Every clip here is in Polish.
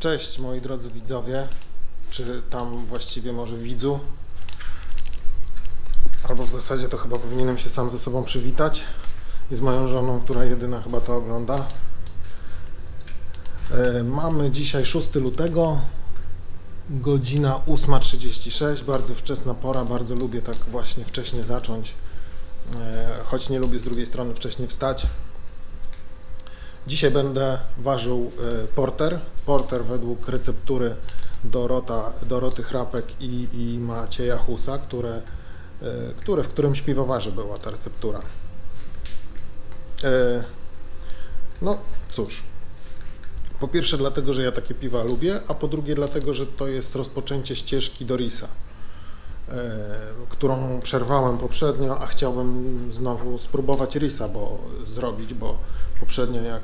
Cześć moi drodzy widzowie, czy tam właściwie może widzu, albo w zasadzie to chyba powinienem się sam ze sobą przywitać i z moją żoną, która jedyna chyba to ogląda. E, Mamy dzisiaj 6 lutego, godzina 8.36, bardzo wczesna pora, bardzo lubię tak właśnie wcześnie zacząć, e, choć nie lubię z drugiej strony wcześniej wstać. Dzisiaj będę ważył e, porter. Porter według receptury Dorota, Doroty Chrapek i, i Macieja Husa, które, e, które w którymś piwowarze była ta receptura. E, No cóż, po pierwsze dlatego, że ja takie piwa lubię, a po drugie dlatego, że to jest rozpoczęcie ścieżki Dorisa, e, którą przerwałem poprzednio, a chciałbym znowu spróbować Risa bo, zrobić, bo poprzednio jak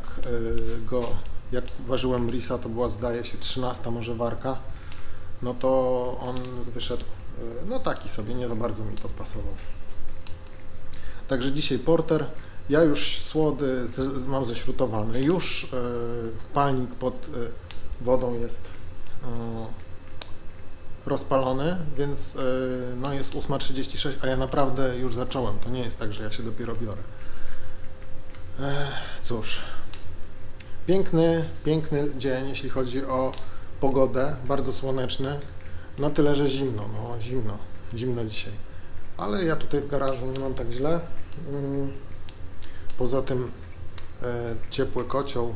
go, jak ważyłem Risa, to była zdaje się 13 może warka, no to on wyszedł, e, no taki sobie, nie za bardzo mi podpasował. Także dzisiaj porter. Ja już słody mam ześrutowany. Już e, palnik pod e, wodą jest rozpalony, więc no jest 8.36, a ja naprawdę już zacząłem. To nie jest tak, że ja się dopiero biorę. Cóż, piękny, piękny dzień, jeśli chodzi o pogodę, bardzo słoneczny. No tyle, że zimno, no zimno, zimno dzisiaj. Ale ja tutaj w garażu nie mam tak źle. Mm, Poza tym e, ciepły kocioł,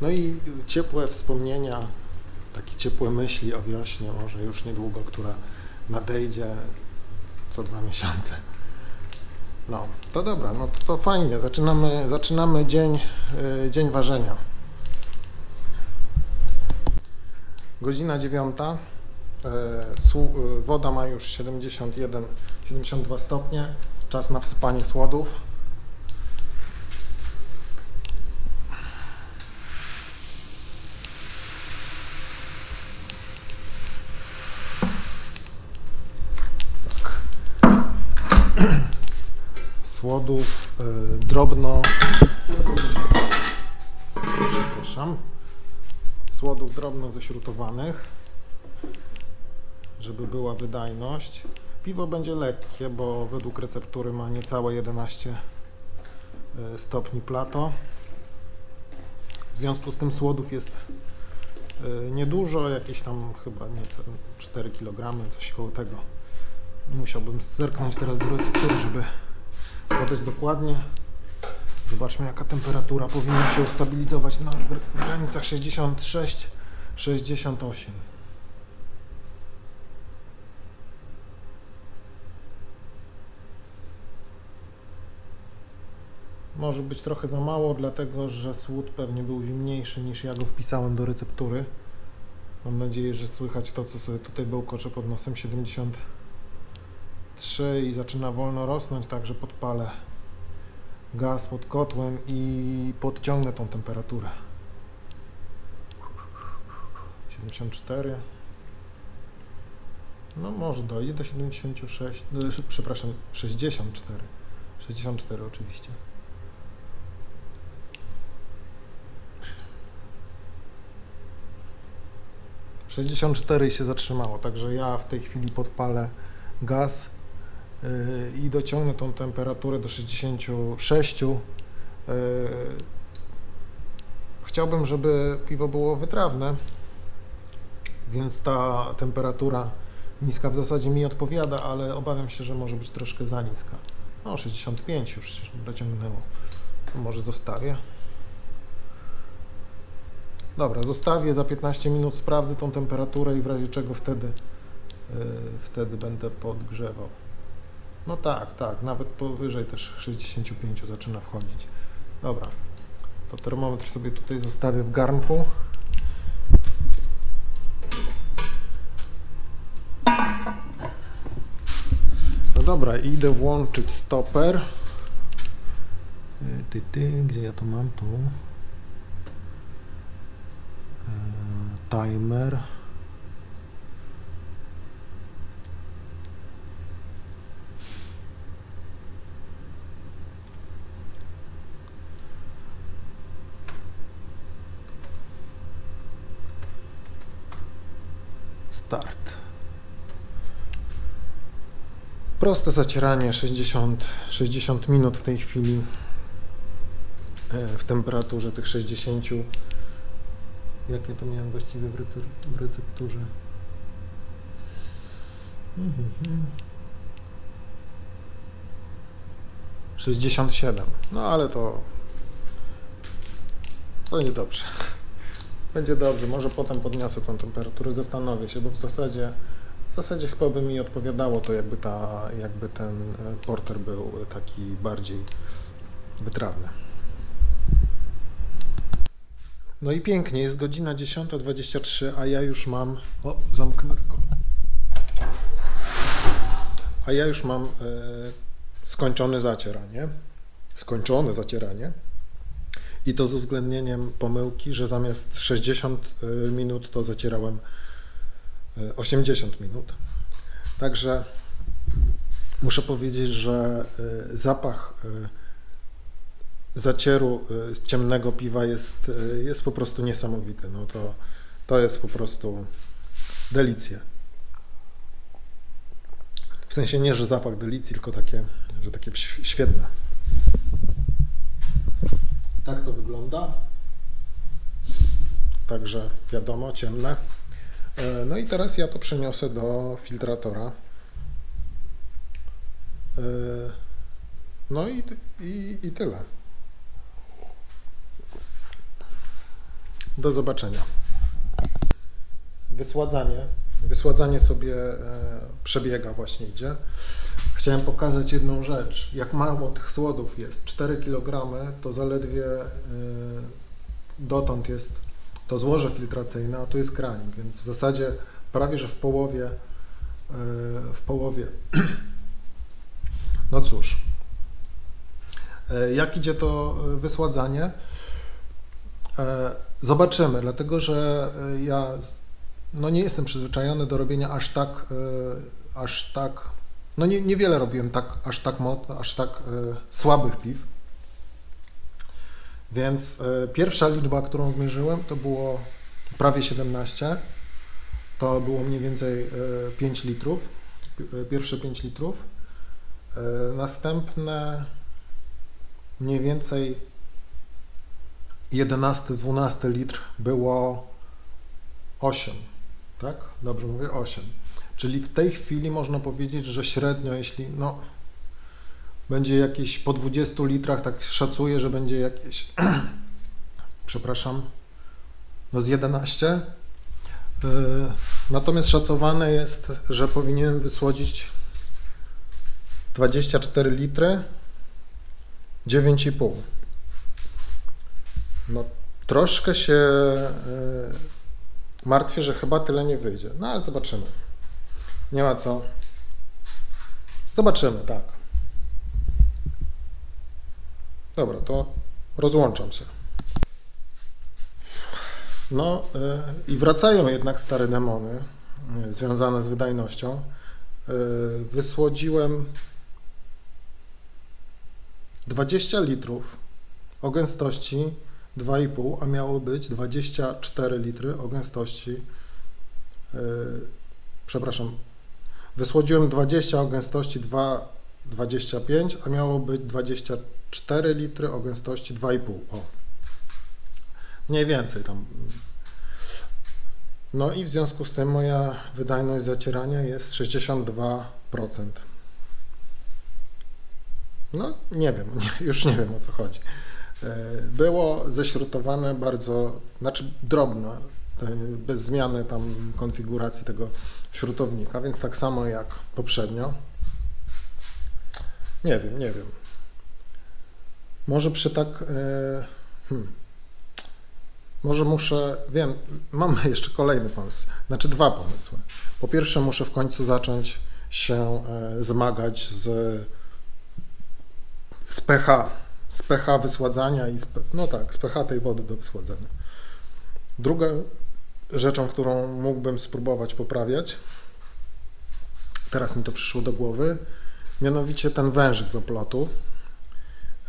no i ciepłe wspomnienia, takie ciepłe myśli o wiośnie, może już niedługo, która nadejdzie co dwa miesiące. No, to dobra, no to, to fajnie, zaczynamy, zaczynamy dzień, e, dzień ważenia. Godzina dziewiąta, e, e, woda ma już 71, 72 stopnie, czas na wsypanie słodów. słodów y, drobno drobno ześrutowanych żeby była wydajność. Piwo będzie lekkie bo według receptury ma niecałe 11 y, stopni plato. W związku z tym słodów jest y, niedużo jakieś tam chyba niecałe 4 kg coś koło tego. Musiałbym zerknąć teraz do receptury żeby podać dokładnie. Zobaczmy jaka temperatura powinna się ustabilizować na gr- w granicach 66-68. Może być trochę za mało, dlatego że słód pewnie był zimniejszy niż ja go wpisałem do receptury. Mam nadzieję, że słychać to, co sobie tutaj bełkocze pod nosem 70 3 i zaczyna wolno rosnąć, także podpalę gaz pod kotłem i podciągnę tą temperaturę. 74. No może dojdzie do 76, no, sz- przepraszam, 64. 64 oczywiście. Sześćdziesiąt cztery się zatrzymało, także ja w tej chwili podpalę gaz yy, i dociągnę tą temperaturę do 66. Yy, Chciałbym, żeby piwo było wytrawne, więc ta temperatura niska w zasadzie mi odpowiada, ale obawiam się, że może być troszkę za niska. No, 65 już się dociągnęło. To może zostawię. Dobra, zostawię, za 15 minut sprawdzę tą temperaturę i w razie czego wtedy yy, wtedy będę podgrzewał. No tak, tak, nawet powyżej też 65 zaczyna wchodzić. Dobra, to termometr sobie tutaj zostawię w garnku. Dobra, idę włączyć stoper. Ty, ty, gdzie ja to mam? Tu. Y, Timer. Start. Proste zacieranie 60, 60 minut w tej chwili e, w temperaturze tych 60. Jakie to miałem właściwie w, rece- w recepturze? Mhm. 67. No ale to będzie dobrze. Będzie dobrze. Może potem podniosę tą temperaturę, zastanowię się, bo w zasadzie w zasadzie chyba by mi odpowiadało to, jakby, ta, jakby ten e, porter był taki bardziej wytrawny. No i pięknie, jest godzina 10.23, a ja już mam. O, zamknę tylko. A ja już mam e, skończone zacieranie. Skończone zacieranie. I to z uwzględnieniem pomyłki, że zamiast 60 e, minut to zacierałem 80 minut. Także muszę powiedzieć, że e, zapach e, zacieru e, ciemnego piwa jest, e, jest po prostu niesamowity. No to, to jest po prostu delicja. W sensie nie, że zapach delicji, tylko takie, że takie świetne. Tak to wygląda. Także wiadomo, ciemne. E, No i teraz ja to przeniosę do filtratora. E, No i, i, i tyle. Do zobaczenia. Wysładzanie. Wysładzanie sobie e, przebiega, właśnie idzie. Chciałem pokazać jedną rzecz. Jak mało tych słodów jest, 4 kg, to zaledwie dotąd jest to złoże filtracyjne, a tu jest kranik, więc w zasadzie prawie, że w połowie, e, w połowie. No cóż, E, jak idzie to e, wysładzanie? Zobaczymy, dlatego że ja no nie jestem przyzwyczajony do robienia aż tak, aż tak, no nie, niewiele robiłem tak, aż tak, aż tak słabych piw. Więc e, pierwsza liczba, którą zmierzyłem, to było prawie 17. To było mniej więcej e, 5 litrów, e, pierwsze 5 litrów. E, Następne mniej więcej 11-12 litr było 8, tak? Dobrze mówię, 8. Czyli w tej chwili można powiedzieć, że średnio, jeśli no, będzie jakieś po 20 litrach, tak szacuję, że będzie jakieś, przepraszam, no z 11. Yy, Natomiast szacowane jest, że powinienem wysłodzić 24 litry 9,5. No troszkę się y, martwię, że chyba tyle nie wyjdzie. No ale zobaczymy. Nie ma co. Zobaczymy, tak. Dobra, to rozłączam się. No y, i wracają jednak stare demony y, związane z wydajnością. Y, Wysłodziłem 20 litrów o gęstości 2,5, a miało być 24 litry o gęstości. Przepraszam, wysłodziłem 20 o gęstości 2,25, a miało być 24 litry o gęstości 2,5. O. Mniej więcej tam. No i w związku z tym moja wydajność zacierania jest 62%. No, nie wiem, nie, już nie wiem o co chodzi. E, Było ześrutowane bardzo, znaczy drobno, bez zmiany tam konfiguracji tego śrutownika, więc tak samo jak poprzednio. Nie wiem, nie wiem. Może przy tak. e, Hmm, może muszę, wiem, mam jeszcze kolejny pomysł, znaczy dwa pomysły. Po pierwsze, muszę w końcu zacząć się e, zmagać z z pH, z pH wysładzania i z, no tak, z pH tej wody do wysładzania. Druga rzeczą, którą mógłbym spróbować poprawiać, teraz mi to przyszło do głowy, mianowicie ten wężyk z oplotu.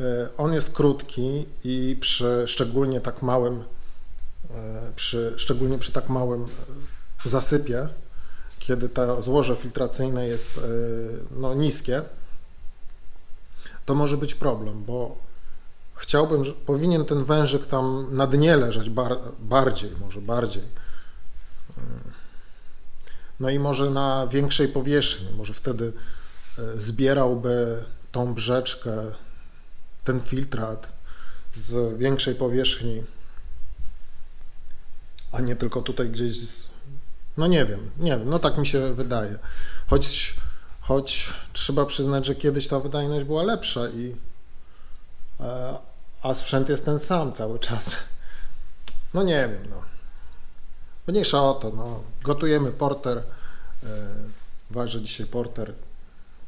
E, On jest krótki i przy szczególnie tak małym, e, przy, szczególnie przy tak małym e, zasypie, kiedy to złoże filtracyjne jest no, niskie, to może być problem, bo chciałbym, że powinien ten wężyk tam na dnie leżeć bar, bardziej, może bardziej. No i może na większej powierzchni, może wtedy zbierałby tą brzeczkę, ten filtrat z większej powierzchni, a nie tylko tutaj gdzieś, z, no nie wiem, nie wiem, no tak mi się wydaje. Choć, choć trzeba przyznać, że kiedyś ta wydajność była lepsza i e, a sprzęt jest ten sam cały czas. No nie wiem, no. Mniejsza o to, no. Gotujemy porter. E, waży dzisiaj porter.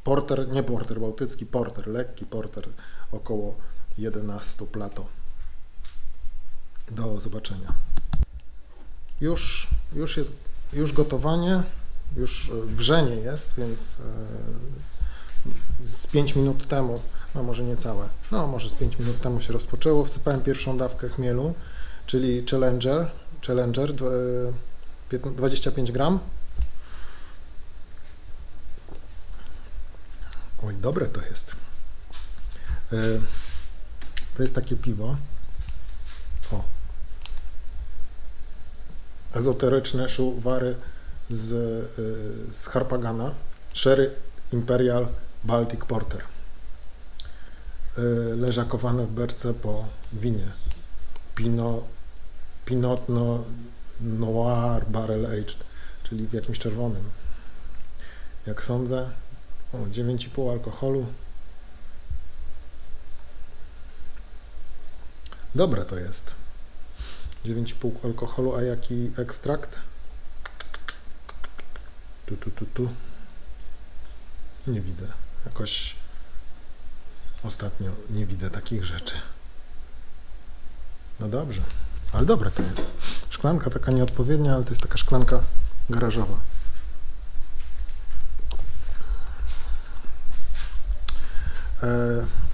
Porter, nie porter bałtycki, porter, lekki porter, około 11 plato. Do zobaczenia. Już, już jest, już gotowanie, już wrzenie jest, więc e, z 5 minut temu, no może nie całe, no może z 5 minut temu się rozpoczęło. Wsypałem pierwszą dawkę chmielu, czyli Challenger, Challenger 25 gram. Oj, dobre to jest. E, to jest takie piwo. O. Ezoteryczne szuwary z, e, z Harpagana. Sherry Imperial Baltic Porter. E, leżakowane w berce po winie. Pinot, Pinot no, Noir Barrel Aged, czyli w jakimś czerwonym. Jak sądzę, o 9,5 alkoholu. Dobre to jest. 9,5 alkoholu, a jaki ekstrakt? Tu, tu, tu, tu. Nie widzę. Jakoś ostatnio nie widzę takich rzeczy. No dobrze. Ale dobre to jest. Szklanka taka nieodpowiednia, ale to jest taka szklanka garażowa.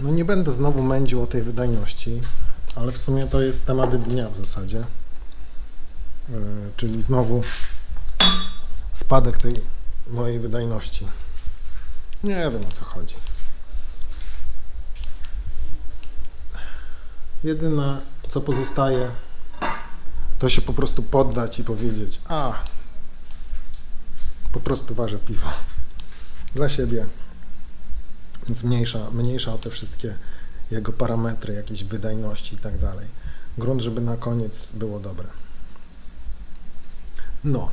No nie będę znowu mędził o tej wydajności, ale w sumie to jest temat dnia w zasadzie. E, czyli znowu spadek tej mojej wydajności. Nie wiem o co chodzi. Jedyne co pozostaje to się po prostu poddać i powiedzieć, a po prostu ważę piwo dla siebie. Więc mniejsza, mniejsza o te wszystkie jego parametry, jakieś wydajności i tak dalej. Grunt, żeby na koniec było dobre. No.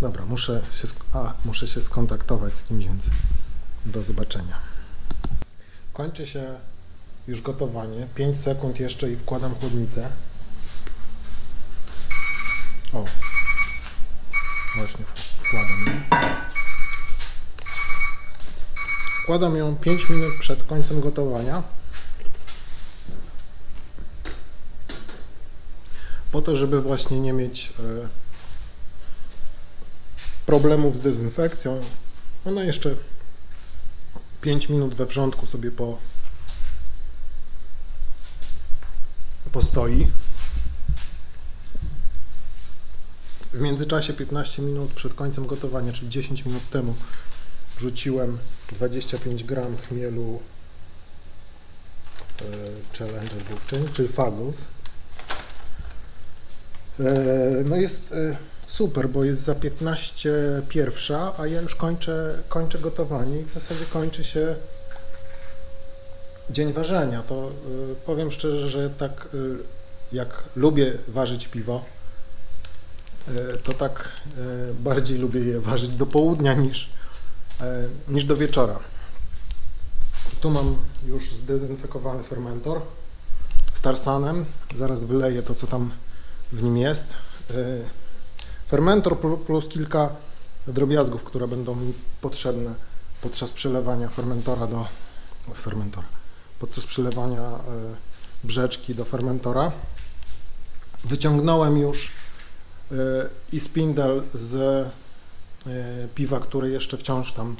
Dobra, muszę się, a, muszę się skontaktować z kimś, więc do zobaczenia. Kończy się już gotowanie. 5 sekund jeszcze i wkładam chłodnicę. O, właśnie wkładam ją. Wkładam ją 5 minut przed końcem gotowania. Po to, żeby właśnie nie mieć e, problemów z dezynfekcją. Ona jeszcze 5 minut we wrzątku sobie po postoi. W międzyczasie 15 minut przed końcem gotowania, czyli 10 minut temu, wrzuciłem 25 gram chmielu e, Challenger Bówczyń, czyli Fagus. E, no jest e, super, bo jest za 15 pierwsza, a ja już kończę, kończę gotowanie i w zasadzie kończy się dzień ważenia, to powiem szczerze, że tak jak lubię ważyć piwo, to tak bardziej lubię je ważyć do południa niż, niż do wieczora. Tu mam już zdezynfekowany fermentor z tarsanem. Zaraz wyleję to, co tam w nim jest. Fermentor plus kilka drobiazgów, które będą mi potrzebne podczas przelewania fermentora do fermentora podczas przelewania e, brzeczki do fermentora. Wyciągnąłem już e, i spindel z e, piwa, które jeszcze wciąż tam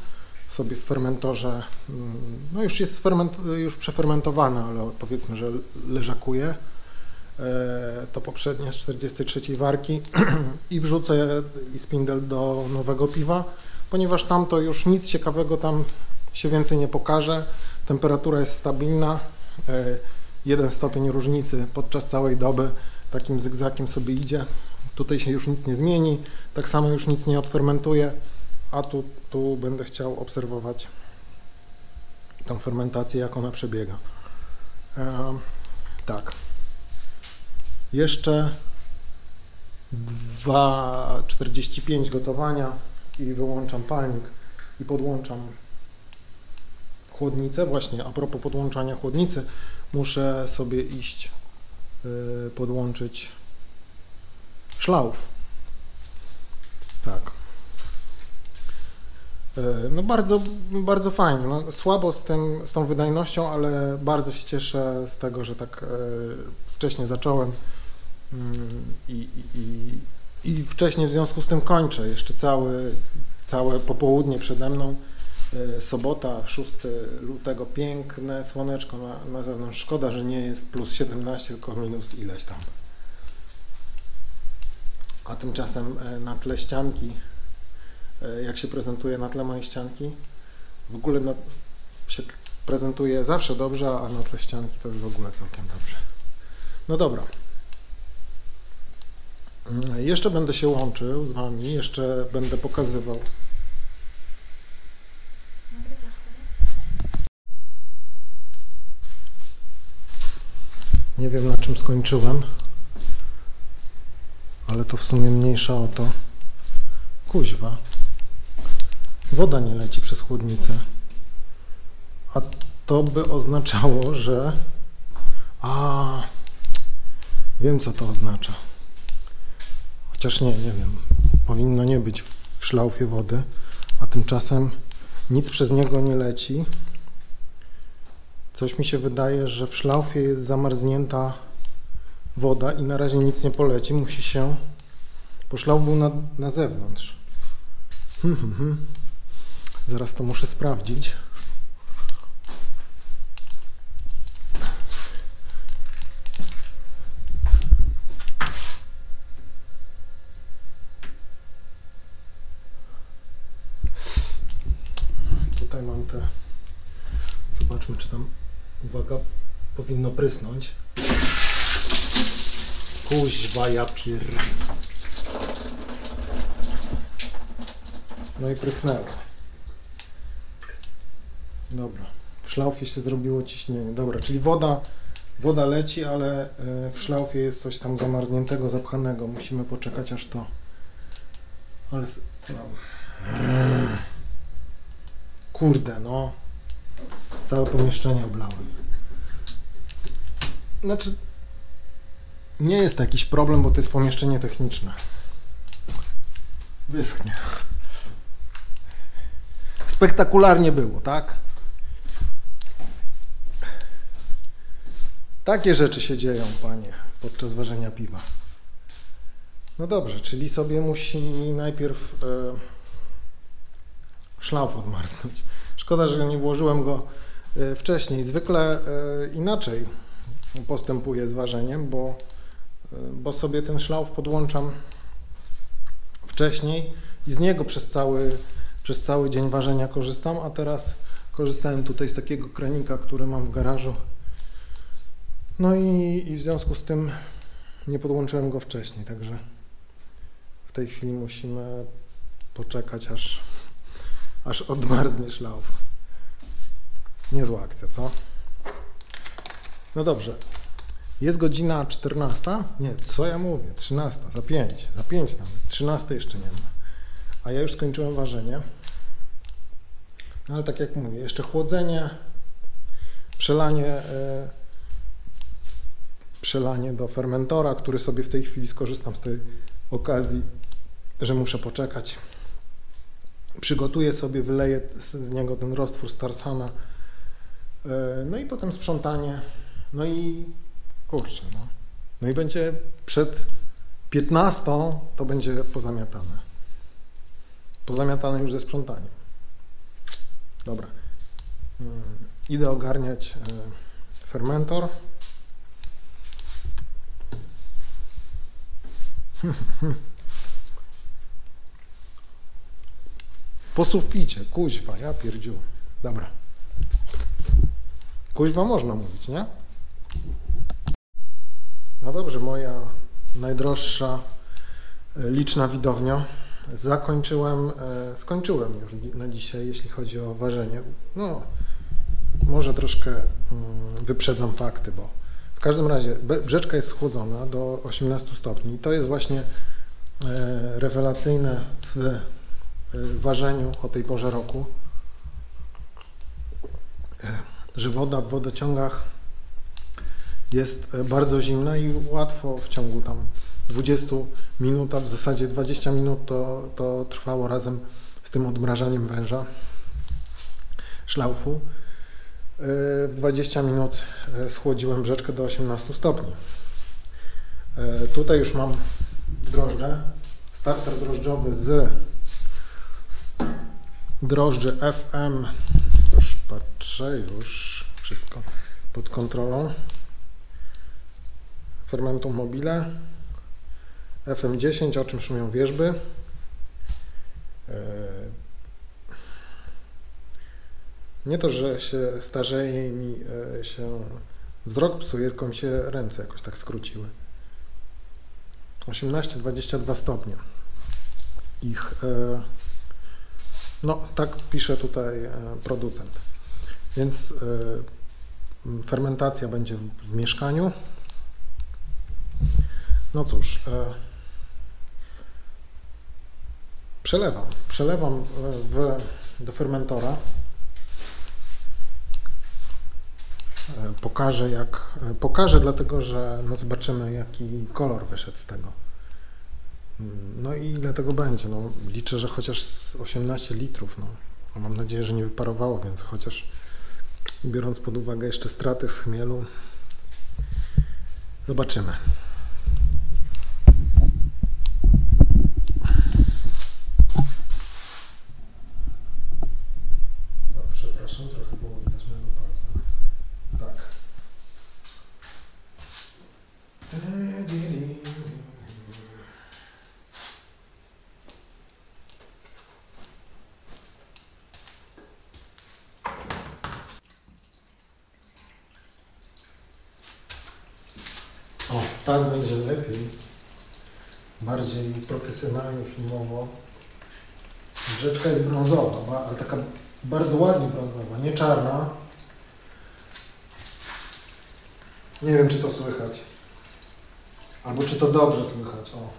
sobie w fermentorze, mm, no już jest ferment, już przefermentowane, ale powiedzmy, że leżakuje. e, to poprzednie z 43 warki i wrzucę i spindel do nowego piwa, ponieważ tam to już nic ciekawego tam się więcej nie pokaże. Temperatura jest stabilna, e, jeden stopień różnicy podczas całej doby takim zygzakiem sobie idzie. Tutaj się już nic nie zmieni, tak samo już nic nie odfermentuje, a tu, tu będę chciał obserwować tą fermentację, jak ona przebiega. E, tak. Jeszcze 2,45 gotowania i wyłączam palnik i podłączam chłodnicę. Właśnie a propos podłączania chłodnicy, muszę sobie iść yy, podłączyć szlauf. Tak. Yy, no bardzo, bardzo fajnie. No, słabo z, tym, z tą wydajnością, ale bardzo się cieszę z tego, że tak yy, wcześnie zacząłem i, i, i wcześniej w związku z tym kończę. Jeszcze cały, całe popołudnie przede mną. Sobota, 6 lutego, piękne słoneczko na, na zewnątrz. Szkoda, że nie jest plus 17, tylko minus ileś tam. A tymczasem na tle ścianki, jak się prezentuje na tle mojej ścianki, w ogóle na, się prezentuje zawsze dobrze, a na tle ścianki to już w ogóle całkiem dobrze. No dobra. Jeszcze będę się łączył z Wami, jeszcze będę pokazywał. Nie wiem na czym skończyłem, to w sumie mniejsza o to. Kuźwa. Woda nie leci przez chłodnicę. A to by oznaczało, że... A, wiem co to oznacza. Chociaż nie, nie wiem. Powinno nie być w szlaufie wody, a tymczasem nic przez niego nie leci. Coś mi się wydaje, że w szlaufie jest zamarznięta woda i na razie nic nie poleci. Musi się... Bo był na, na zewnątrz. Hmm, hmm, hmm. Zaraz to muszę sprawdzić. Tutaj mam te. Zobaczmy, czy tam. Uwaga, powinno prysnąć. Kuźwa, ja. No i prysnęło. Dobra. W szlaufie się zrobiło ciśnienie. Dobra, czyli woda, woda leci, ale e, w szlaufie jest coś tam zamarzniętego, zapchanego. Musimy poczekać aż to. Ale. No. Kurde, no. Całe pomieszczenie oblałem. Znaczy, nie jest to jakiś problem, bo to jest pomieszczenie techniczne. Wyschnie. Spektakularnie było, tak? Takie rzeczy się dzieją, panie, podczas ważenia piwa. No dobrze, czyli sobie musi najpierw e, szlauf odmarznąć. Szkoda, że nie włożyłem go e, wcześniej. Zwykle e, inaczej postępuję z ważeniem, bo, e, bo sobie ten szlauf podłączam wcześniej i z niego przez cały, przez cały dzień ważenia korzystam, a teraz korzystałem tutaj z takiego kranika, który mam w garażu. No i, i w związku z tym nie podłączyłem go wcześniej, także w tej chwili musimy poczekać, aż, aż odmarznie szlauf. Niezła akcja, co? No dobrze. Jest godzina 14? Nie, co ja mówię? 13, za 5, za 5 nawet. 13 jeszcze nie ma. A ja już skończyłem ważenie. No ale tak jak mówię, jeszcze chłodzenie, przelanie, e, przelanie do fermentora, który sobie w tej chwili skorzystam z tej okazji, że muszę poczekać. Przygotuję sobie, wyleję z, z niego ten roztwór Starsana. E, no i potem sprzątanie. No i kurczę, no. No i będzie przed 15 to będzie pozamiatane. Pozamiatane już ze sprzątaniem. Dobra. Mm, Idę ogarniać e, fermentor. Po suficie, kuźwa, ja pierdziu. Dobra. Kuźwa można mówić, nie? No dobrze, moja najdroższa, e, liczna widownia. Zakończyłem, e, skończyłem już na dzisiaj, jeśli chodzi o ważenie. No, może troszkę mm, wyprzedzam fakty, bo w każdym razie brzeczka jest schłodzona do 18 stopni. To jest właśnie e, rewelacyjne w e, ważeniu o tej porze roku, że woda w wodociągach jest bardzo zimna i łatwo w ciągu tam 20 minut, a w zasadzie 20 minut to, to trwało razem z tym odmrażaniem węża, szlaufu. E, W 20 minut e, schłodziłem brzeczkę do 18 stopni. E, Tutaj już mam drożdże, starter drożdżowy z drożdży FM, już patrzę, już wszystko pod kontrolą. Fermentum mobile, FM10, o czym szumią wierzby. E, Nie to, że się starzeje mi e, się wzrok psuje, tylko mi się ręce jakoś tak skróciły. 18-22 stopnie. Ich, e, no tak pisze tutaj producent. Więc fermentacja będzie w, w mieszkaniu. No cóż, e, przelewam. Przelewam e, w, do fermentora. E, Pokażę jak, e, pokażę dlatego, że no zobaczymy jaki kolor wyszedł z tego. Mm, No i ile tego będzie? No, liczę, że chociaż z 18 litrów. No. A Mam nadzieję, że nie wyparowało, więc chociaż biorąc pod uwagę jeszcze straty z chmielu, zobaczymy. No, przepraszam, trochę było widać mojego palca. Tak. O, tak będzie lepiej. Bardziej profesjonalnie, filmowo. Rzeczka jest brązowa, ba- ale taka bardzo brązowa, nie czarna. Nie wiem, czy to słychać. Albo czy to dobrze słychać. O.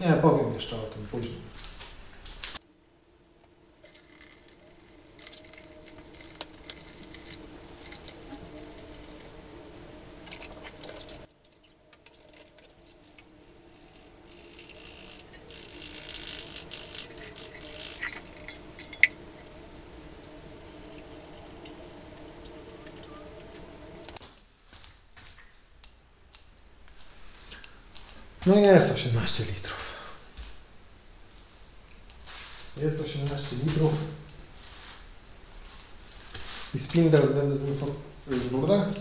Nie, powiem jeszcze o tym później. No jest 18 litrów. Jest 18 litrów. I spindel zdezynfekowany.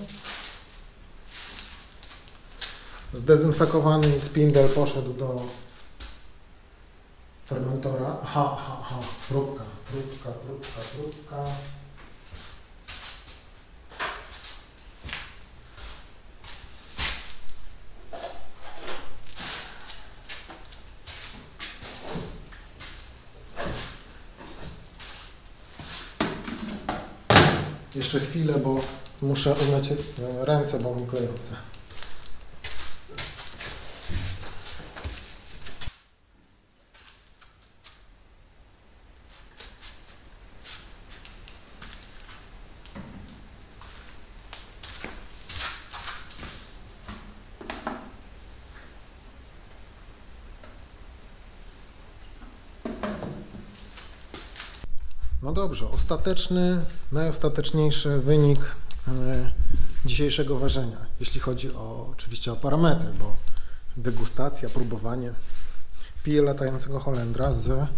Zdezynfekowany i spindel poszedł do fermentora. Aha, aha, aha. Próbka, próbka, próbka, próbka. Jeszcze chwilę, bo muszę umyć e, ręce, bo mi klejące. No dobrze, ostateczny, najostateczniejszy wynik e, dzisiejszego ważenia, jeśli chodzi o oczywiście o parametry, bo degustacja, próbowanie. Piję latającego Holendra z...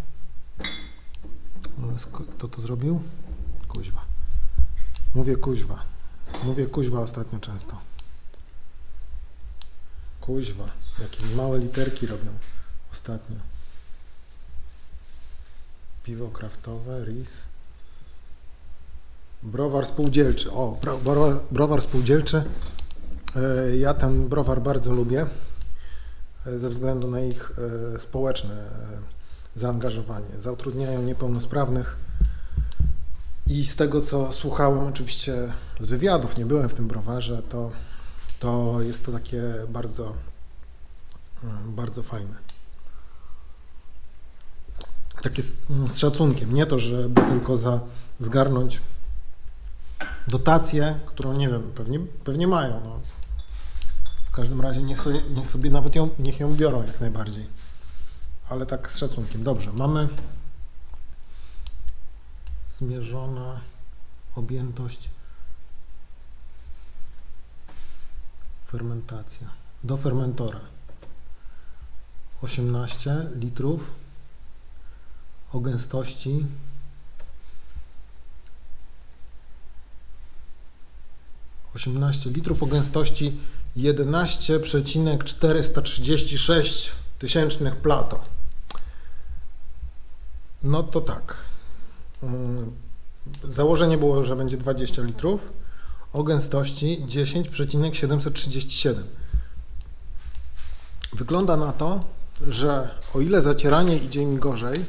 z kto to zrobił? Kuźwa. Mówię kuźwa. Mówię kuźwa ostatnio często. kuźwa, jakie małe literki robią ostatnio. Piwo kraftowe, RIS. Browar spółdzielczy. O, bro, browar, browar spółdzielczy. E, Ja ten browar bardzo lubię e, ze względu na ich e, społeczne zaangażowanie. Zatrudniają niepełnosprawnych i z tego co słuchałem oczywiście z wywiadów, nie byłem w tym browarze, to, to jest to takie bardzo, mm, bardzo fajne. Takie mm, z szacunkiem, nie to, żeby tylko za, zgarnąć dotację, którą nie wiem, pewnie, pewnie mają. No. W każdym razie niech sobie, niech sobie nawet ją, niech ją biorą jak najbardziej. Ale tak z szacunkiem. Dobrze, mamy zmierzona objętość fermentacja do fermentora 18 litrów o gęstości osiemnaście litrów o gęstości 11,436 tysięcznych plato. No to tak. Mm, Założenie było, że będzie 20 litrów o gęstości 10,737. Wygląda na to, że o ile zacieranie idzie mi gorzej,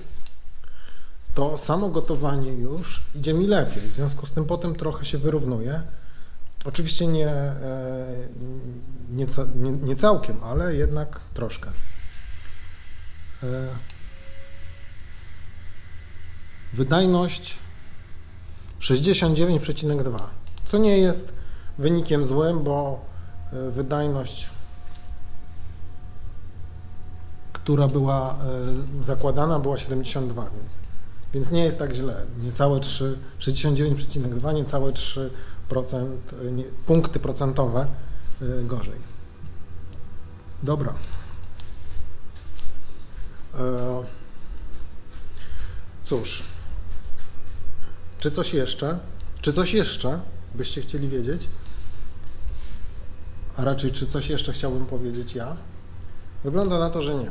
to samo gotowanie już idzie mi lepiej. W związku z tym potem trochę się wyrównuje. Oczywiście nie, e, nie, nie, nie całkiem, ale jednak troszkę. E, Wydajność 69,2, co nie jest wynikiem złym, bo e, wydajność, która była zakładana, była 72, więc, więc nie jest tak źle. Niecałe 3, 69,2, niecałe 3% e, nie, punkty procentowe e, gorzej. Dobra. E, Cóż, czy coś jeszcze? Czy coś jeszcze byście chcieli wiedzieć? A raczej, czy coś jeszcze chciałbym powiedzieć ja? Wygląda na to, że nie.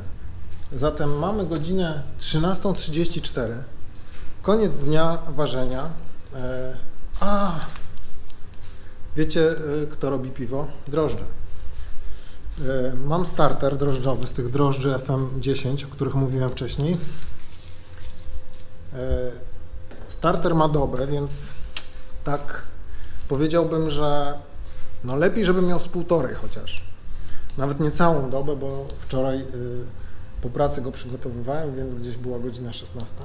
Zatem mamy godzinę 13.34. Koniec dnia ważenia. E, a! Wiecie, e, kto robi piwo? Drożdże. E, Mam starter drożdżowy z tych drożdży FM10, o których mówiłem wcześniej. E, Starter ma dobę, więc tak powiedziałbym, że no lepiej, żeby miał z półtorej chociaż. Nawet nie całą dobę, bo wczoraj po pracy go przygotowywałem, więc gdzieś była godzina 16.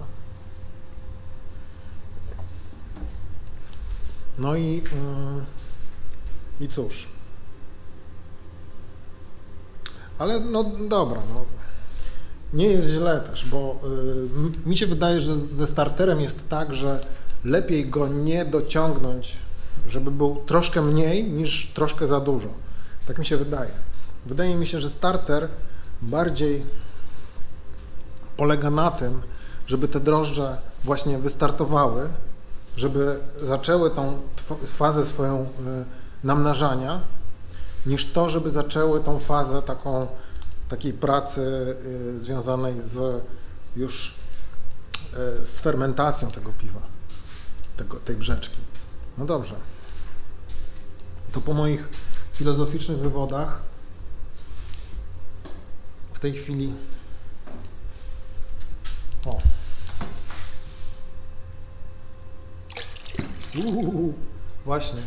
No i, y, i cóż. Ale no dobra, no, nie jest źle też, bo y, mi się wydaje, że ze starterem jest tak, że lepiej go nie dociągnąć, żeby był troszkę mniej niż troszkę za dużo. Tak mi się wydaje. Wydaje mi się, że starter bardziej polega na tym, żeby te drożdże właśnie wystartowały, żeby zaczęły tą fazę swoją y, namnażania, niż to, żeby zaczęły tą fazę taką takiej pracy y, związanej z już y, z fermentacją tego piwa, tego, tej brzeczki. No dobrze. To po moich filozoficznych wywodach w tej chwili o. Uuu, właśnie.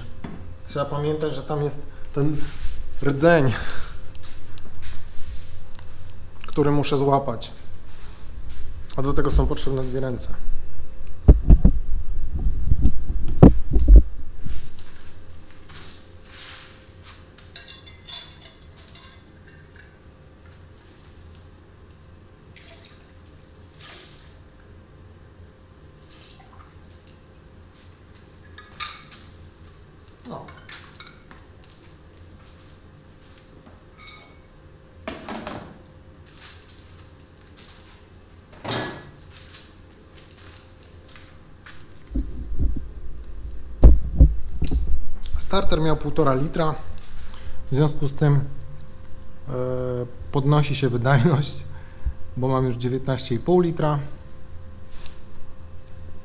Trzeba pamiętać, że tam jest ten rdzeń który muszę złapać. A do tego są potrzebne dwie ręce. No. Starter miał 1,5 litra. W związku z tym podnosi się wydajność, bo mam już 19,5 litra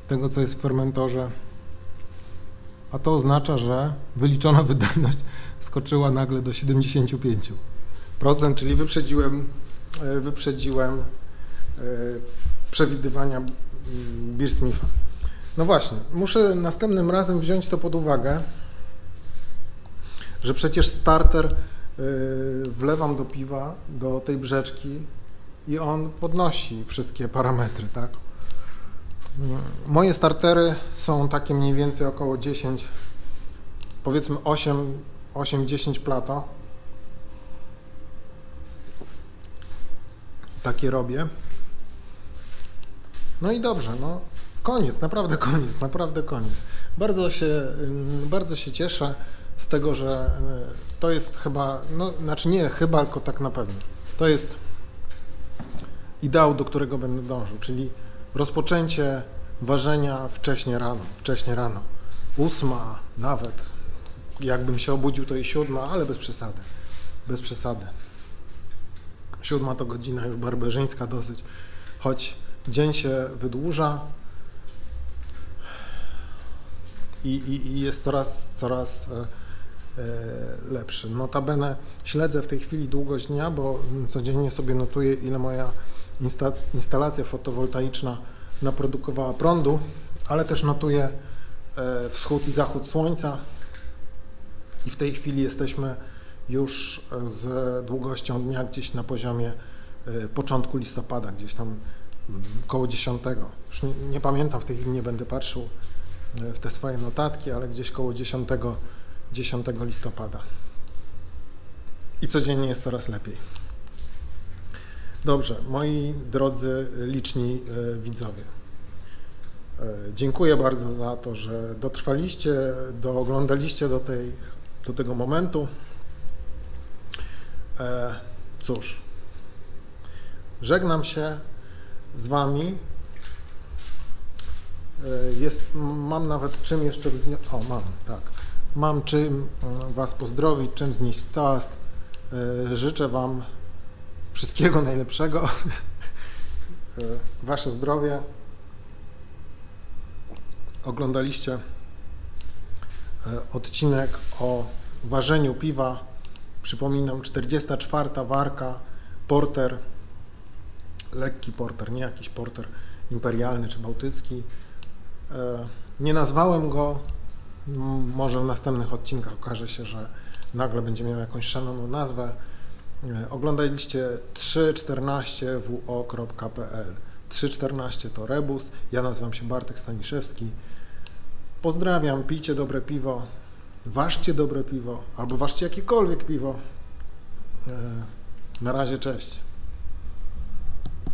tego, co jest w fermentorze, a to oznacza, że wyliczona wydajność skoczyła nagle do 75%, czyli wyprzedziłem, e, wyprzedziłem e, przewidywania Beersmitha. No właśnie, muszę następnym razem wziąć to pod uwagę, że przecież starter e, wlewam do piwa, do tej brzeczki i on podnosi wszystkie parametry, tak? Moje startery są takie mniej więcej około 10, powiedzmy 8, 8-10 plato. Takie robię. No i dobrze, no koniec, naprawdę koniec, naprawdę koniec. Bardzo się, bardzo się cieszę z tego, że to jest chyba, no znaczy nie chyba, tylko tak na pewno. To jest ideał, do którego będę dążył, czyli rozpoczęcie ważenia wcześnie rano, wcześnie rano. Ósma nawet, jakbym się obudził to i siódma, ale bez przesady, bez przesady. Siódma to godzina już barbarzyńska dosyć, choć dzień się wydłuża i, i, i jest coraz, coraz e, e, lepszy. Notabene śledzę w tej chwili długość dnia, bo codziennie sobie notuję, ile moja insta instalacja fotowoltaiczna naprodukowała prądu, ale też notuję e, wschód i zachód słońca i w tej chwili jesteśmy już z długością dnia gdzieś na poziomie e, początku listopada, gdzieś tam mm, koło 10. Już nie, nie, pamiętam, w tej chwili nie będę patrzył e, w te swoje notatki, ale gdzieś koło 10, 10 listopada. I codziennie jest coraz lepiej. Dobrze, moi drodzy liczni e, widzowie. E, dziękuję bardzo za to, że dotrwaliście, dooglądaliście do, tej, do tego momentu. E, cóż, żegnam się z Wami. Jest, mam nawet czym jeszcze wznieść. O, mam, tak. Mam czym Was pozdrowić, czym znieść toast. Życzę Wam Wszystkiego najlepszego. E, wasze zdrowie. Oglądaliście e, odcinek o ważeniu piwa. Przypominam, 44. warka, porter, lekki porter, nie jakiś porter imperialny czy bałtycki. E, nie nazwałem go, może w następnych odcinkach okaże się, że nagle będzie miał jakąś szaloną nazwę. E, oglądaliście 314wo.pl 314 to Rebus, ja nazywam się Bartek Staniszewski. Pozdrawiam, pijcie dobre piwo, ważcie dobre piwo, albo ważcie jakiekolwiek piwo. E, na razie, cześć.